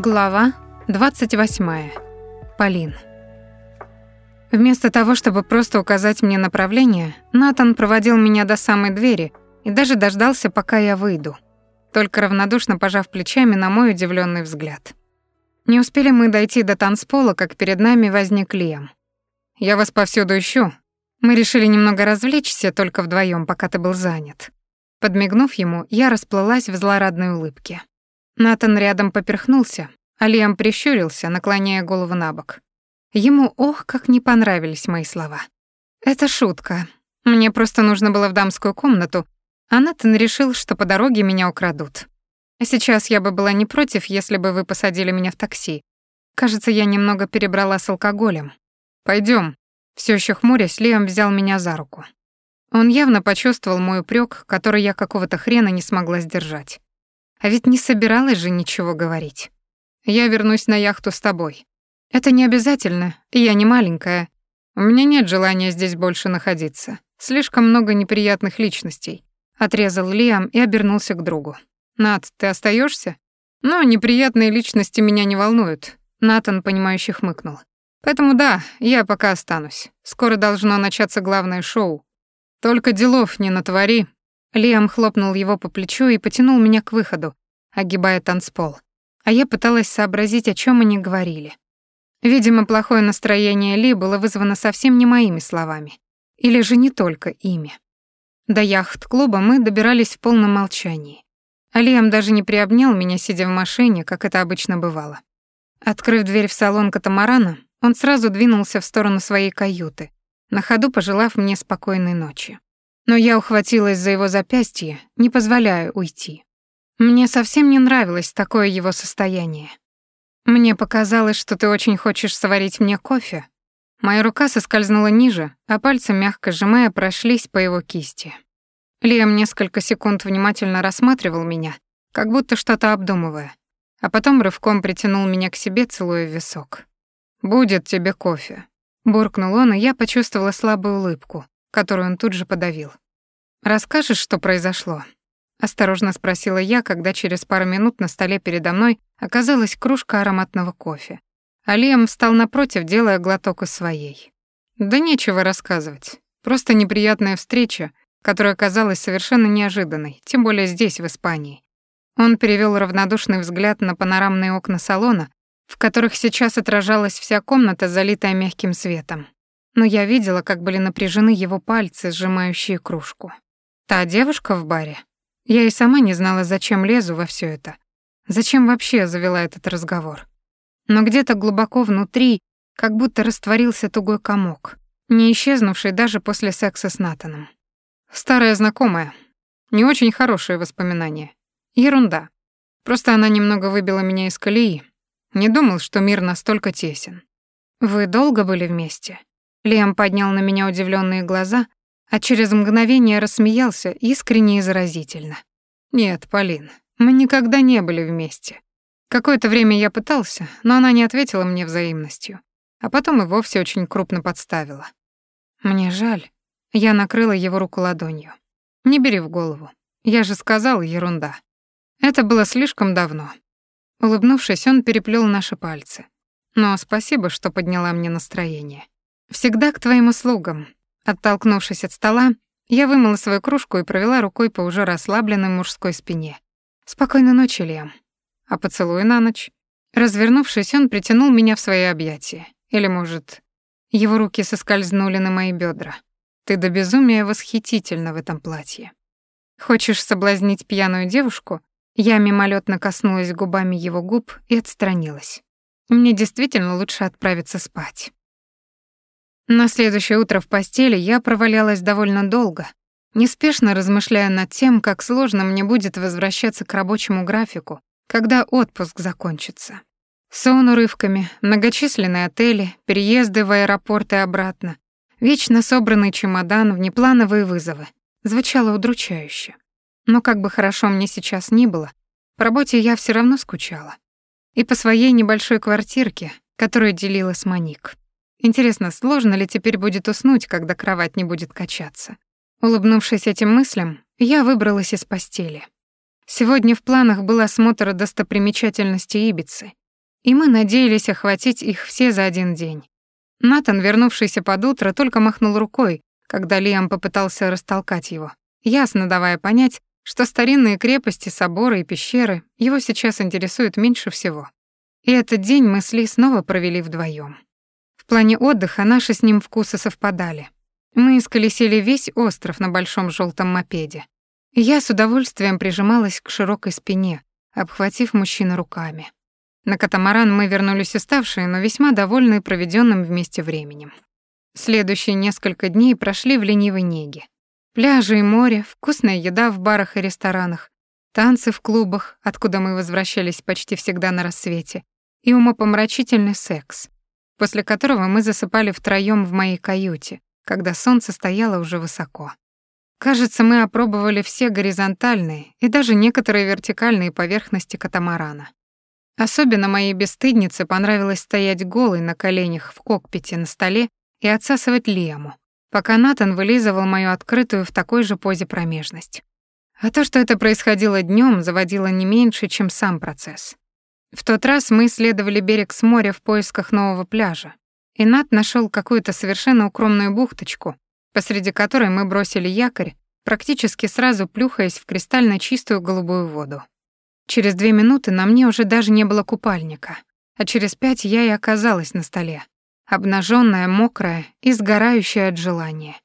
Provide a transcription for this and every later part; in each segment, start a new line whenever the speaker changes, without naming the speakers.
Глава 28. Полин. Вместо того, чтобы просто указать мне направление, Натан проводил меня до самой двери и даже дождался, пока я выйду, только равнодушно пожав плечами на мой удивленный взгляд. Не успели мы дойти до танцпола, как перед нами возник Лиам. «Я вас повсюду ищу. Мы решили немного развлечься только вдвоем, пока ты был занят». Подмигнув ему, я расплылась в злорадной улыбке. Натан рядом поперхнулся, а Лиам прищурился, наклоняя голову на бок. Ему ох, как не понравились мои слова. «Это шутка. Мне просто нужно было в дамскую комнату, а Натан решил, что по дороге меня украдут. Сейчас я бы была не против, если бы вы посадили меня в такси. Кажется, я немного перебрала с алкоголем. Пойдем. Все еще хмурясь, Лиам взял меня за руку. Он явно почувствовал мой упрек, который я какого-то хрена не смогла сдержать. А ведь не собиралась же ничего говорить. Я вернусь на яхту с тобой. Это не обязательно, я не маленькая. У меня нет желания здесь больше находиться. Слишком много неприятных личностей. Отрезал Лиам и обернулся к другу. Нат, ты остаешься? Ну, неприятные личности меня не волнуют. Натан, понимающе хмыкнул. Поэтому да, я пока останусь. Скоро должно начаться главное шоу. Только делов не натвори, Лиам хлопнул его по плечу и потянул меня к выходу, огибая танцпол. А я пыталась сообразить, о чем они говорили. Видимо, плохое настроение Ли было вызвано совсем не моими словами. Или же не только ими. До яхт-клуба мы добирались в полном молчании. А Лиам даже не приобнял меня, сидя в машине, как это обычно бывало. Открыв дверь в салон катамарана, он сразу двинулся в сторону своей каюты, на ходу пожелав мне спокойной ночи но я ухватилась за его запястье, не позволяя уйти. Мне совсем не нравилось такое его состояние. Мне показалось, что ты очень хочешь сварить мне кофе. Моя рука соскользнула ниже, а пальцы, мягко сжимая, прошлись по его кисти. Лиам несколько секунд внимательно рассматривал меня, как будто что-то обдумывая, а потом рывком притянул меня к себе, целуя в висок. «Будет тебе кофе», — буркнул он, и я почувствовала слабую улыбку, которую он тут же подавил. «Расскажешь, что произошло?» — осторожно спросила я, когда через пару минут на столе передо мной оказалась кружка ароматного кофе. А Лиам встал напротив, делая глоток из своей. «Да нечего рассказывать. Просто неприятная встреча, которая оказалась совершенно неожиданной, тем более здесь, в Испании». Он перевел равнодушный взгляд на панорамные окна салона, в которых сейчас отражалась вся комната, залитая мягким светом но я видела, как были напряжены его пальцы, сжимающие кружку. Та девушка в баре. Я и сама не знала, зачем лезу во все это. Зачем вообще завела этот разговор. Но где-то глубоко внутри как будто растворился тугой комок, не исчезнувший даже после секса с Натаном. Старая знакомая. Не очень хорошие воспоминания. Ерунда. Просто она немного выбила меня из колеи. Не думал, что мир настолько тесен. Вы долго были вместе? Лиам поднял на меня удивленные глаза, а через мгновение рассмеялся искренне и заразительно. «Нет, Полин, мы никогда не были вместе. Какое-то время я пытался, но она не ответила мне взаимностью, а потом и вовсе очень крупно подставила. Мне жаль». Я накрыла его руку ладонью. «Не бери в голову. Я же сказал ерунда. Это было слишком давно». Улыбнувшись, он переплел наши пальцы. «Но спасибо, что подняла мне настроение. «Всегда к твоим услугам». Оттолкнувшись от стола, я вымыла свою кружку и провела рукой по уже расслабленной мужской спине. «Спокойной ночи, Лиам». «А поцелуй на ночь?» Развернувшись, он притянул меня в свои объятия. Или, может, его руки соскользнули на мои бедра. «Ты до безумия восхитительна в этом платье». «Хочешь соблазнить пьяную девушку?» Я мимолетно коснулась губами его губ и отстранилась. Мне действительно лучше отправиться спать. На следующее утро в постели я провалялась довольно долго, неспешно размышляя над тем, как сложно мне будет возвращаться к рабочему графику, когда отпуск закончится. Сон урывками, многочисленные отели, переезды в аэропорт и обратно, вечно собранный чемодан, внеплановые вызовы. Звучало удручающе. Но как бы хорошо мне сейчас ни было, по работе я все равно скучала. И по своей небольшой квартирке, которую делила с Моник. Интересно, сложно ли теперь будет уснуть, когда кровать не будет качаться? Улыбнувшись этим мыслям, я выбралась из постели. Сегодня в планах был осмотр достопримечательностей Ибицы, и мы надеялись охватить их все за один день. Натан, вернувшийся под утро, только махнул рукой, когда Лиам попытался растолкать его, ясно давая понять, что старинные крепости, соборы и пещеры его сейчас интересуют меньше всего. И этот день мы с Ли снова провели вдвоем. Плане отдыха наши с ним вкусы совпадали. Мы исколесили весь остров на большом желтом мопеде. Я с удовольствием прижималась к широкой спине, обхватив мужчину руками. На катамаран мы вернулись уставшие, но весьма довольные проведенным вместе временем. Следующие несколько дней прошли в ленивой неге. Пляжи и море, вкусная еда в барах и ресторанах, танцы в клубах, откуда мы возвращались почти всегда на рассвете, и умопомрачительный секс, после которого мы засыпали втроём в моей каюте, когда солнце стояло уже высоко. Кажется, мы опробовали все горизонтальные и даже некоторые вертикальные поверхности катамарана. Особенно моей бесстыднице понравилось стоять голой на коленях в кокпите на столе и отсасывать Лему, пока Натан вылизывал мою открытую в такой же позе промежность. А то, что это происходило днем, заводило не меньше, чем сам процесс. В тот раз мы исследовали берег с моря в поисках нового пляжа, и Нат нашел какую-то совершенно укромную бухточку, посреди которой мы бросили якорь, практически сразу плюхаясь в кристально чистую голубую воду. Через две минуты на мне уже даже не было купальника, а через пять я и оказалась на столе, обнаженная, мокрая и сгорающая от желания.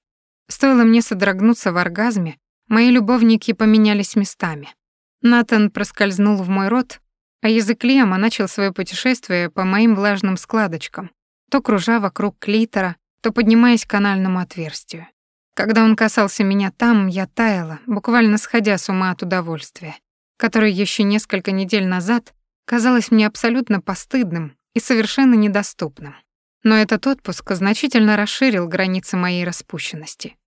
Стоило мне содрогнуться в оргазме, мои любовники поменялись местами. Натан проскользнул в мой рот, а язык Лиама начал свое путешествие по моим влажным складочкам, то кружа вокруг клитора, то поднимаясь к анальному отверстию. Когда он касался меня там, я таяла, буквально сходя с ума от удовольствия, которое еще несколько недель назад казалось мне абсолютно постыдным и совершенно недоступным. Но этот отпуск значительно расширил границы моей распущенности.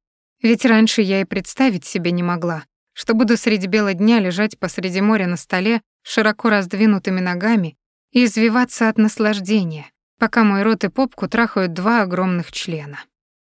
Ведь раньше я и представить себе не могла, что буду среди бела дня лежать посреди моря на столе широко раздвинутыми ногами и извиваться от наслаждения, пока мой рот и попку трахают два огромных члена.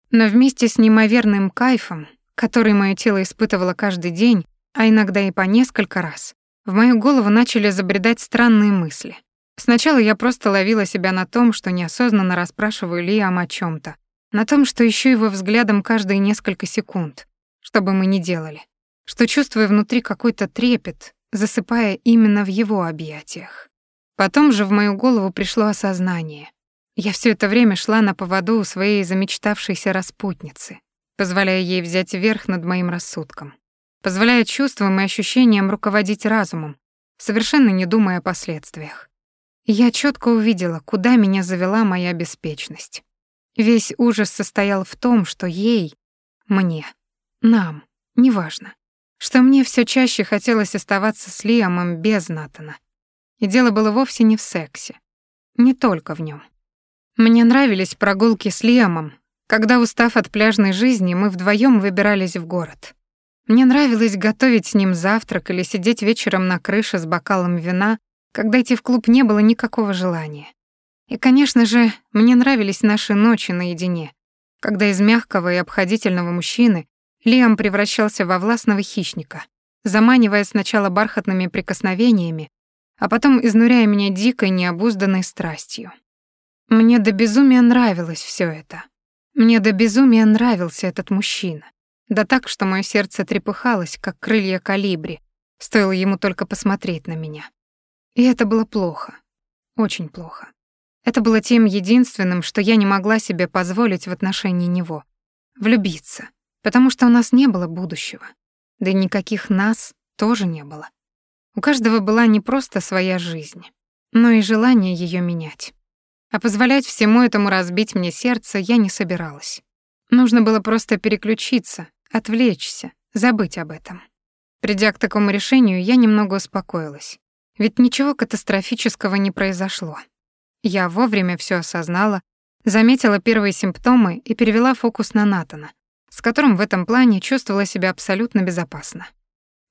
Но вместе с неимоверным кайфом, который мое тело испытывало каждый день, а иногда и по несколько раз, в мою голову начали забредать странные мысли. Сначала я просто ловила себя на том, что неосознанно расспрашиваю Лиам о чем то на том, что ищу его взглядом каждые несколько секунд, что бы мы ни делали, что чувствую внутри какой-то трепет, засыпая именно в его объятиях. Потом же в мою голову пришло осознание. Я все это время шла на поводу у своей замечтавшейся распутницы, позволяя ей взять верх над моим рассудком, позволяя чувствам и ощущениям руководить разумом, совершенно не думая о последствиях я четко увидела, куда меня завела моя беспечность. Весь ужас состоял в том, что ей, мне, нам, неважно, что мне все чаще хотелось оставаться с Лиамом без Натана. И дело было вовсе не в сексе, не только в нем. Мне нравились прогулки с Лиамом, когда, устав от пляжной жизни, мы вдвоем выбирались в город. Мне нравилось готовить с ним завтрак или сидеть вечером на крыше с бокалом вина когда идти в клуб не было никакого желания. И, конечно же, мне нравились наши ночи наедине, когда из мягкого и обходительного мужчины Лиам превращался во властного хищника, заманивая сначала бархатными прикосновениями, а потом изнуряя меня дикой необузданной страстью. Мне до безумия нравилось все это. Мне до безумия нравился этот мужчина. Да так, что мое сердце трепыхалось, как крылья калибри, стоило ему только посмотреть на меня. И это было плохо. Очень плохо. Это было тем единственным, что я не могла себе позволить в отношении него. Влюбиться. Потому что у нас не было будущего. Да и никаких нас тоже не было. У каждого была не просто своя жизнь, но и желание ее менять. А позволять всему этому разбить мне сердце я не собиралась. Нужно было просто переключиться, отвлечься, забыть об этом. Придя к такому решению, я немного успокоилась. Ведь ничего катастрофического не произошло. Я вовремя все осознала, заметила первые симптомы и перевела фокус на Натана, с которым в этом плане чувствовала себя абсолютно безопасно.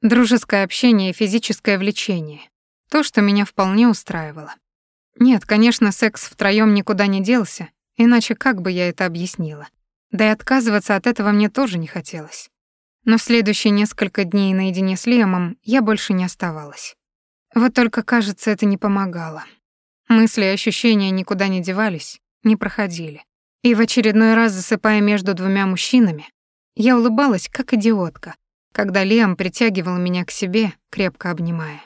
Дружеское общение и физическое влечение — то, что меня вполне устраивало. Нет, конечно, секс втроём никуда не делся, иначе как бы я это объяснила? Да и отказываться от этого мне тоже не хотелось. Но в следующие несколько дней наедине с Лемом я больше не оставалась. Вот только, кажется, это не помогало. Мысли и ощущения никуда не девались, не проходили. И в очередной раз, засыпая между двумя мужчинами, я улыбалась, как идиотка, когда Лиам притягивал меня к себе, крепко обнимая.